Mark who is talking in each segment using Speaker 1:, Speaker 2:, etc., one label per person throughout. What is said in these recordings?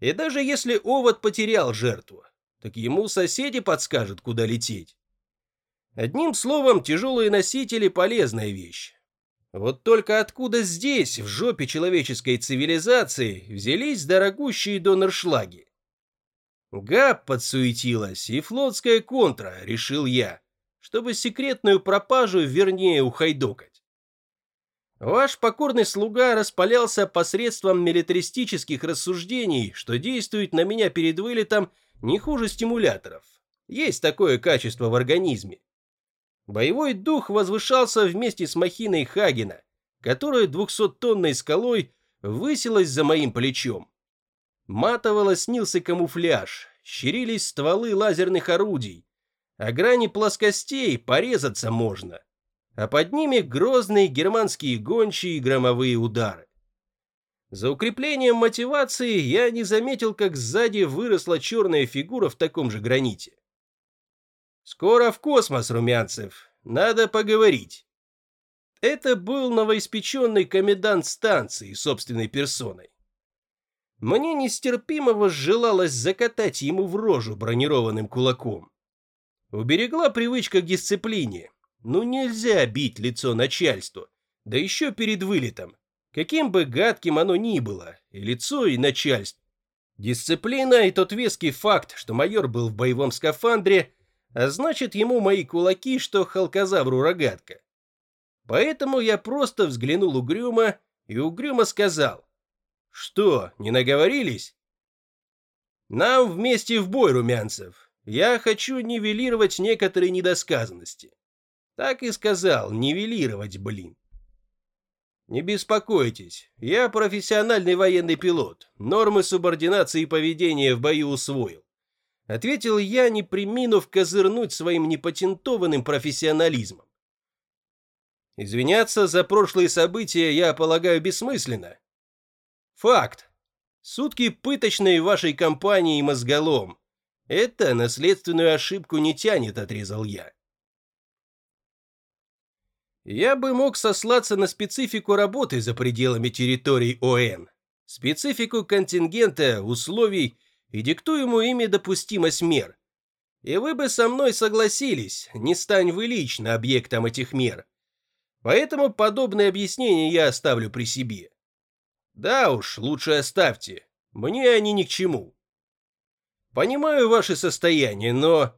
Speaker 1: И даже если овод потерял жертву, так ему соседи подскажут, куда лететь. Одним словом, тяжелые носители – полезная вещь. Вот только откуда здесь, в жопе человеческой цивилизации, взялись дорогущие доноршлаги? ГАП подсуетилась, и флотская контра, решил я, чтобы секретную пропажу вернее ухайдокать. Ваш покорный слуга распалялся посредством милитаристических рассуждений, что действует на меня перед вылетом не хуже стимуляторов. Есть такое качество в организме. Боевой дух возвышался вместе с махиной Хагена, которая двухсоттонной скалой высилась за моим плечом. Матово снился камуфляж, щерились стволы лазерных орудий, а грани плоскостей порезаться можно, а под ними грозные германские гончие и громовые удары. За укреплением мотивации я не заметил, как сзади выросла черная фигура в таком же граните. «Скоро в космос, Румянцев. Надо поговорить». Это был новоиспеченный комендант станции собственной персоной. Мне нестерпимо желалось закатать ему в рожу бронированным кулаком. Уберегла привычка к дисциплине. Ну нельзя бить лицо начальству, да еще перед вылетом. Каким бы гадким оно ни было, и лицо, и начальство. Дисциплина и тот веский факт, что майор был в боевом скафандре, а значит ему мои кулаки, что халказавру рогатка. Поэтому я просто взглянул угрюмо и угрюмо сказал. Что, не наговорились? Нам вместе в бой, Румянцев. Я хочу нивелировать некоторые недосказанности. Так и сказал, нивелировать, блин. Не беспокойтесь, я профессиональный военный пилот, нормы субординации и поведения в бою усвоил. Ответил я, не приминув козырнуть своим непатентованным профессионализмом. Извиняться за прошлые события я полагаю бессмысленно. Факт. Сутки пыточные в вашей компании мозголом. Это наследственную ошибку не тянет, отрезал я. Я бы мог сослаться на специфику работы за пределами территорий ОН, специфику контингента, условий и диктуемую ими допустимость мер. И вы бы со мной согласились, не стань вы лично объектом этих мер. Поэтому подобные объяснения я оставлю при себе. Да уж, лучше оставьте, мне они ни к чему. Понимаю ваше состояние, но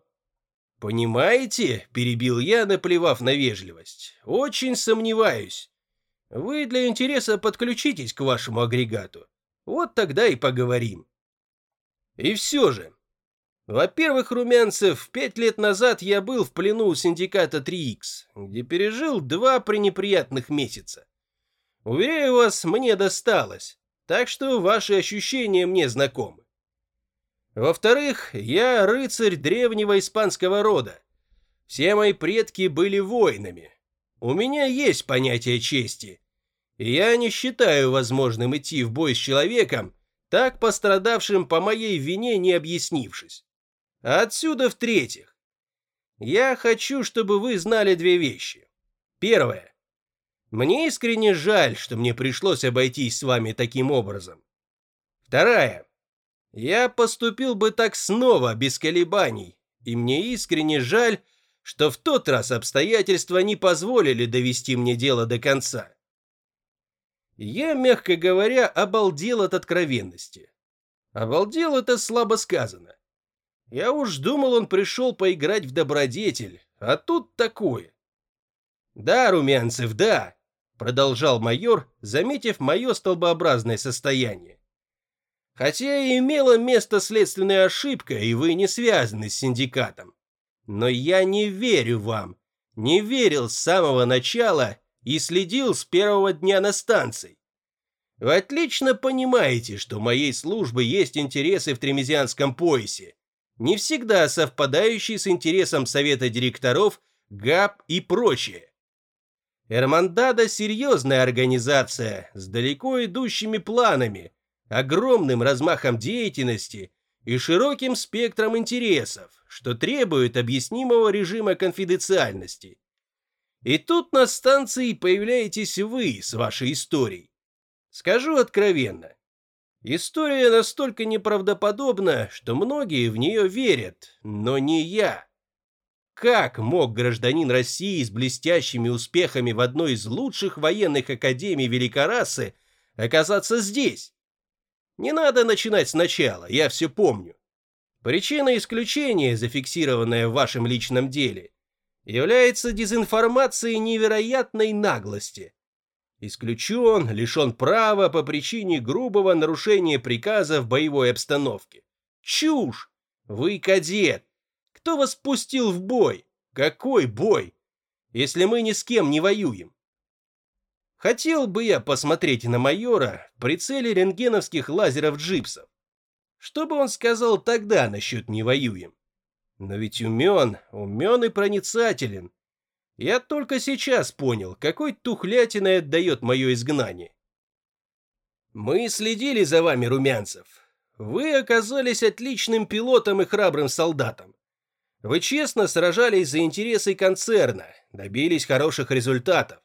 Speaker 1: «Понимаете?» – перебил я, наплевав на вежливость. «Очень сомневаюсь. Вы для интереса подключитесь к вашему агрегату. Вот тогда и поговорим». И все же. Во-первых, Румянцев, пять лет назад я был в плену у синдиката 3Х, где пережил два пренеприятных месяца. Уверяю вас, мне досталось, так что ваши ощущения мне знакомы. Во-вторых, я рыцарь древнего испанского рода. Все мои предки были воинами. У меня есть понятие чести. И я не считаю возможным идти в бой с человеком, так пострадавшим по моей вине не объяснившись. Отсюда в-третьих. Я хочу, чтобы вы знали две вещи. Первое. Мне искренне жаль, что мне пришлось обойтись с вами таким образом. Вторая. Я поступил бы так снова, без колебаний, и мне искренне жаль, что в тот раз обстоятельства не позволили довести мне дело до конца. Я, мягко говоря, обалдел от откровенности. Обалдел это слабо сказано. Я уж думал, он пришел поиграть в добродетель, а тут такое. Да, Румянцев, да, продолжал майор, заметив мое столбообразное состояние. Хотя и имела место следственная ошибка, и вы не связаны с синдикатом. Но я не верю вам. Не верил с самого начала и следил с первого дня на станции. Вы отлично понимаете, что моей службы есть интересы в Тремезианском поясе, не всегда совпадающие с интересом совета директоров, ГАП и прочее. Эрмандада – серьезная организация с далеко идущими планами – огромным размахом деятельности и широким спектром интересов, что требует объяснимого режима конфиденциальности. И тут на станции появляетесь вы с вашей историей. Скажу откровенно, История настолько неправдоподобна, что многие в нее верят, но не я. Как мог гражданин России с блестящими успехами в одной из лучших военных академий Великорасы оказаться здесь? Не надо начинать сначала, я все помню. Причина исключения, зафиксированная в вашем личном деле, является дезинформацией невероятной наглости. Исключен, лишен права по причине грубого нарушения приказа в боевой обстановке. Чушь! Вы кадет! Кто вас пустил в бой? Какой бой? Если мы ни с кем не воюем. Хотел бы я посмотреть на майора в прицеле рентгеновских лазеров джипсов. Что бы он сказал тогда насчет «не воюем»? Но ведь умен, умен и проницателен. Я только сейчас понял, какой тухлятиной отдает мое изгнание. Мы следили за вами, Румянцев. Вы оказались отличным пилотом и храбрым солдатом. Вы честно сражались за интересы концерна, добились хороших результатов.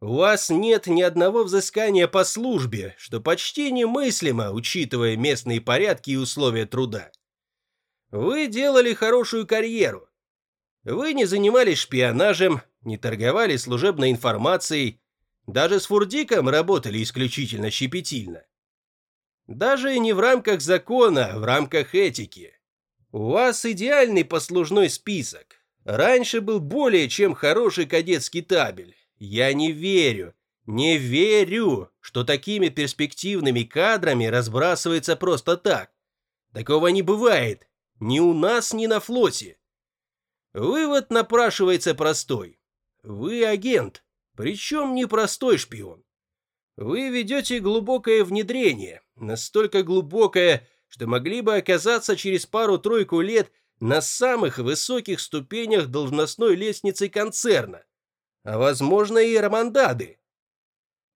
Speaker 1: У вас нет ни одного взыскания по службе, что почти немыслимо, учитывая местные порядки и условия труда. Вы делали хорошую карьеру. Вы не занимались шпионажем, не торговали служебной информацией, даже с Фурдиком работали исключительно щепетильно. Даже не в рамках закона, а в рамках этики. У вас идеальный послужной список. Раньше был более чем хороший кадетский табель. Я не верю, не верю, что такими перспективными кадрами разбрасывается просто так. Такого не бывает. Ни у нас, ни на флоте. Вывод напрашивается простой. Вы агент, причем не простой шпион. Вы ведете глубокое внедрение, настолько глубокое, что могли бы оказаться через пару-тройку лет на самых высоких ступенях должностной лестницы концерна а возможно и Романдады.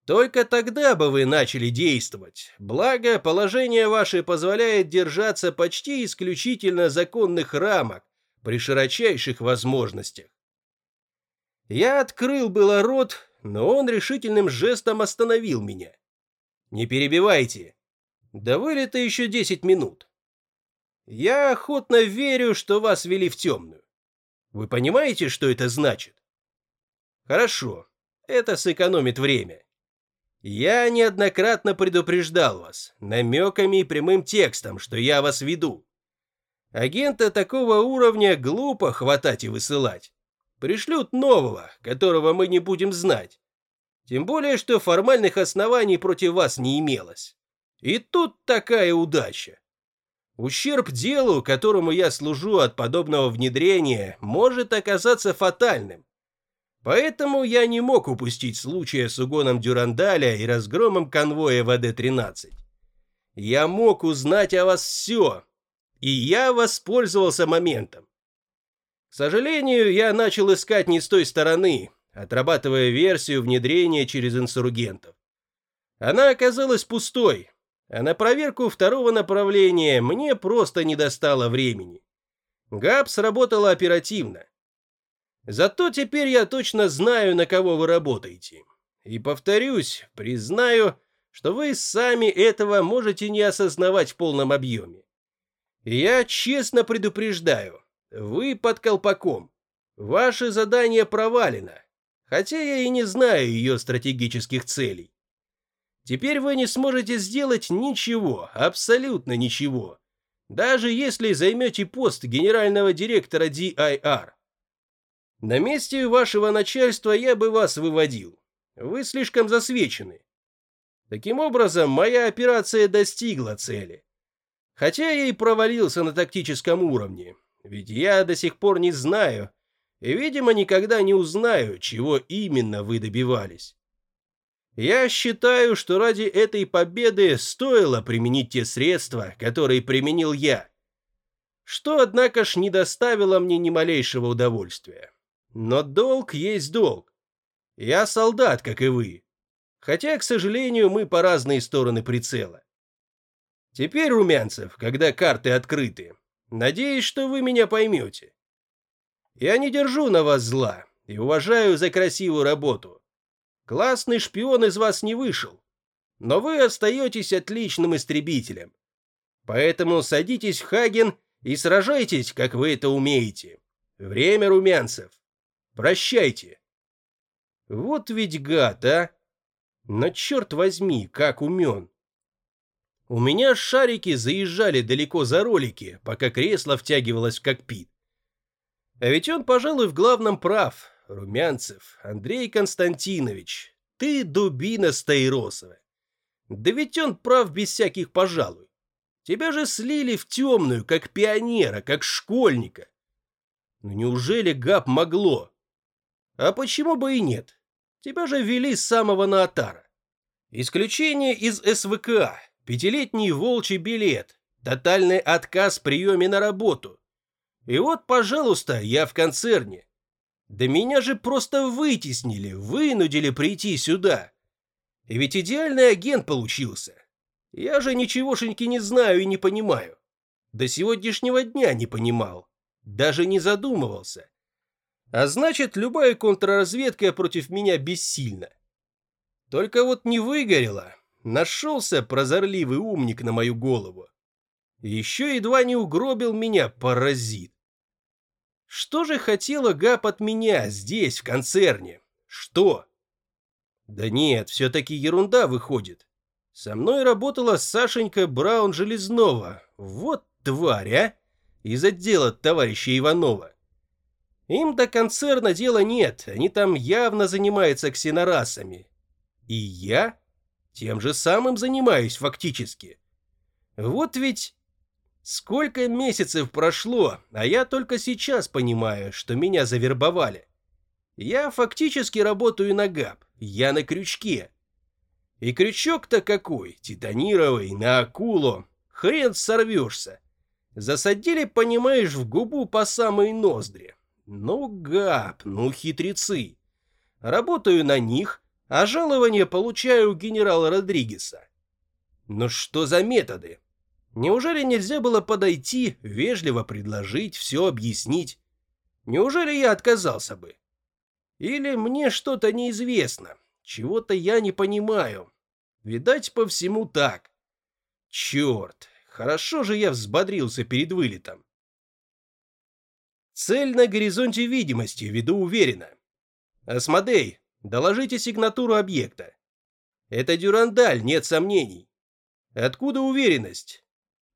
Speaker 1: Только тогда бы вы начали действовать, благо положение ваше позволяет держаться почти исключительно законных рамок при широчайших возможностях. Я открыл было рот, но он решительным жестом остановил меня. «Не перебивайте. До вылета еще десять минут. Я охотно верю, что вас вели в темную. Вы понимаете, что это значит? Хорошо, это сэкономит время. Я неоднократно предупреждал вас, намеками и прямым текстом, что я вас веду. Агента такого уровня глупо хватать и высылать. Пришлют нового, которого мы не будем знать. Тем более, что формальных оснований против вас не имелось. И тут такая удача. Ущерб делу, которому я служу от подобного внедрения, может оказаться фатальным. Поэтому я не мог упустить случая с угоном Дюрандаля и разгромом конвоя ВД-13. Я мог узнать о вас все, и я воспользовался моментом. К сожалению, я начал искать не с той стороны, отрабатывая версию внедрения через инсургентов. Она оказалась пустой, а на проверку второго направления мне просто не достало времени. ГАП сработала оперативно. Зато теперь я точно знаю, на кого вы работаете. И повторюсь, признаю, что вы сами этого можете не осознавать в полном объеме. Я честно предупреждаю, вы под колпаком. Ваше задание провалено, хотя я и не знаю ее стратегических целей. Теперь вы не сможете сделать ничего, абсолютно ничего, даже если займете пост генерального директора DIR. На месте вашего начальства я бы вас выводил. Вы слишком засвечены. Таким образом, моя операция достигла цели. Хотя я и провалился на тактическом уровне, ведь я до сих пор не знаю и, видимо, никогда не узнаю, чего именно вы добивались. Я считаю, что ради этой победы стоило применить те средства, которые применил я, что, однако ж, не доставило мне ни малейшего удовольствия. Но долг есть долг. Я солдат, как и вы. Хотя, к сожалению, мы по разные стороны прицела. Теперь, Румянцев, когда карты открыты, надеюсь, что вы меня поймете. Я не держу на вас зла и уважаю за красивую работу. Классный шпион из вас не вышел. но вы остаетесь отличным истребителем. Поэтому садитесь в Хаген и сражайтесь, как вы это умеете. Время румянцев. Прощайте. Вот ведь гад, а! Но черт возьми, как умен. У меня шарики заезжали далеко за ролики, пока кресло втягивалось в кокпит. А ведь он, пожалуй, в главном прав. Румянцев, Андрей Константинович, ты дубина Стаиросова. Да ведь он прав без всяких пожалуй. Тебя же слили в темную, как пионера, как школьника. Ну неужели ГАП могло? А почему бы и нет? Тебя же ввели с самого Наотара. Исключение из СВК, пятилетний волчий билет, тотальный отказ в приеме на работу. И вот, пожалуйста, я в концерне. Да меня же просто вытеснили, вынудили прийти сюда. И ведь идеальный агент получился. Я же ничегошеньки не знаю и не понимаю. До сегодняшнего дня не понимал. Даже не задумывался. А значит, любая контрразведка против меня бессильна. Только вот не выгорело. Нашелся прозорливый умник на мою голову. Еще едва не угробил меня паразит. Что же хотела ГАП от меня здесь, в концерне? Что? Да нет, все-таки ерунда выходит. Со мной работала Сашенька Браун-Железнова. Вот тварь, а! Из отдела товарища Иванова. Им до концерна дела нет, они там явно занимаются ксенорасами. И я тем же самым занимаюсь фактически. Вот ведь сколько месяцев прошло, а я только сейчас понимаю, что меня завербовали. Я фактически работаю на ГАП, я на крючке. И крючок-то какой, титанировый, на акулу, хрен сорвешься. Засадили, понимаешь, в губу по самые ноздри. Ну, гап, ну, хитрецы. Работаю на них, а жалование получаю у генерала Родригеса. Но что за методы? Неужели нельзя было подойти, вежливо предложить, все объяснить? Неужели я отказался бы? Или мне что-то неизвестно, чего-то я не понимаю. Видать, по всему так. Черт, хорошо же я взбодрился перед вылетом. Цель на горизонте видимости, веду уверенно. Асмодей, доложите сигнатуру объекта. Это Дюрандаль, нет сомнений. Откуда уверенность?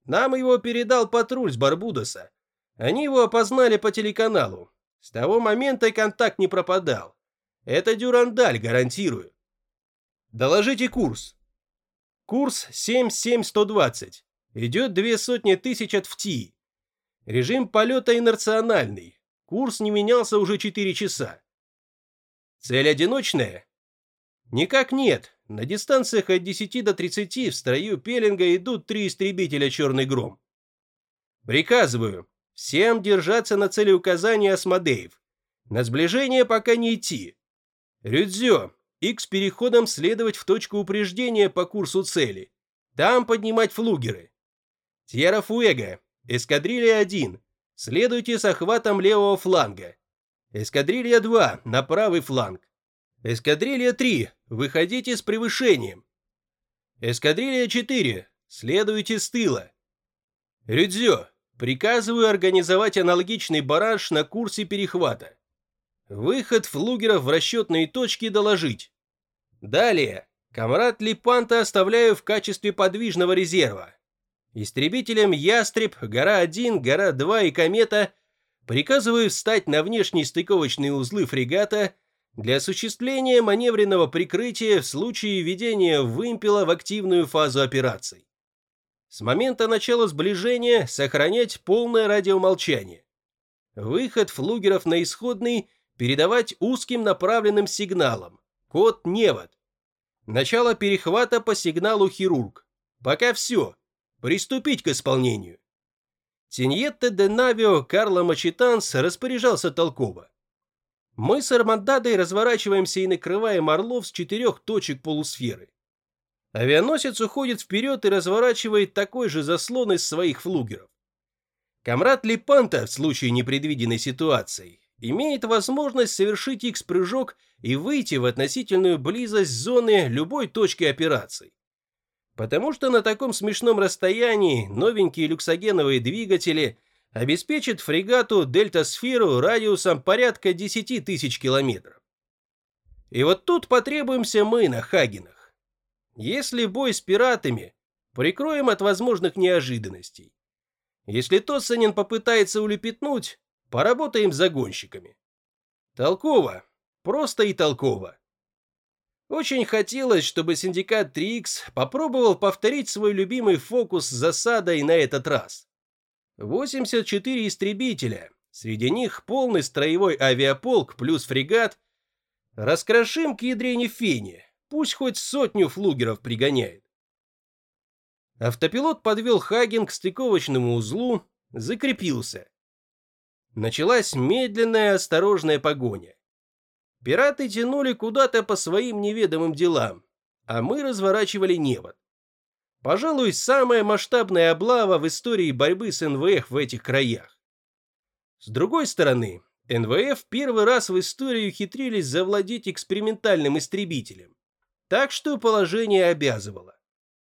Speaker 1: Нам его передал патруль с Барбудоса. Они его опознали по телеканалу. С того момента контакт не пропадал. Это Дюрандаль, гарантирую. Доложите курс. Курс 77120. Идет две сотни тысяч от ФТИ. Режим полета инерциональный. Курс не менялся уже 4 часа. Цель одиночная? Никак нет. На дистанциях от 10 до 30 в строю пеленга идут три истребителя «Черный гром». Приказываю всем держаться на цели указания Асмодеев. На сближение пока не идти. Рюдзё, X переходом следовать в точку упреждения по курсу цели. Там поднимать флугеры. Тьерра Фуэго, Эскадрилья 1. Следуйте с охватом левого фланга. Эскадрилья 2 на правый фланг. Эскадрилья 3. Выходите с превышением. Эскадрилья 4. Следуйте с тыла. Рюдзё. Приказываю организовать аналогичный бараж на курсе перехвата. Выход флугеров в расчетные точки доложить. Далее. Камрад Липанта оставляю в качестве подвижного резерва. Истребителям «Ястреб», «Гора-1», «Гора-2» и «Комета» приказываю встать на внешние стыковочные узлы фрегата для осуществления маневренного прикрытия в случае введения вымпела в активную фазу операций. С момента начала сближения сохранять полное радиомолчание. Выход флугеров на исходный передавать узким направленным сигналом. Код «Невод». Начало перехвата по сигналу «Хирург». Пока все. Приступить к исполнению. Тиньетте де Навио Карло Мачитанс распоряжался толково. Мы с Армандадой разворачиваемся и накрываем орлов с четырех точек полусферы. Авианосец уходит вперед и разворачивает такой же заслон из своих флугеров. Камрад Липанта в случае непредвиденной ситуации имеет возможность совершить X-прыжок и выйти в относительную близость зоны любой точки операций. Потому что на таком смешном расстоянии новенькие люксогеновые двигатели обеспечат фрегату дельта-сферу радиусом порядка 10 тысяч километров. И вот тут потребуемся мы на Хагенах. Если бой с пиратами, прикроем от возможных неожиданностей. Если Тоссанин попытается улепетнуть, поработаем с загонщиками. Толково, просто и толково. Очень хотелось, чтобы синдикат 3X попробовал повторить свой любимый фокус с засадой на этот раз. 84 истребителя, среди них полный строевой авиаполк плюс фрегат. Раскрошим к ядрене фене, пусть хоть сотню флугеров пригоняет. Автопилот подвел Хаген к стыковочному узлу, закрепился. Началась медленная осторожная погоня. Пираты тянули куда-то по своим неведомым делам, а мы разворачивали невод. Пожалуй, самая масштабная облава в истории борьбы с НВФ в этих краях. С другой стороны, НВФ первый раз в истории ухитрились завладеть экспериментальным истребителем. Так что положение обязывало.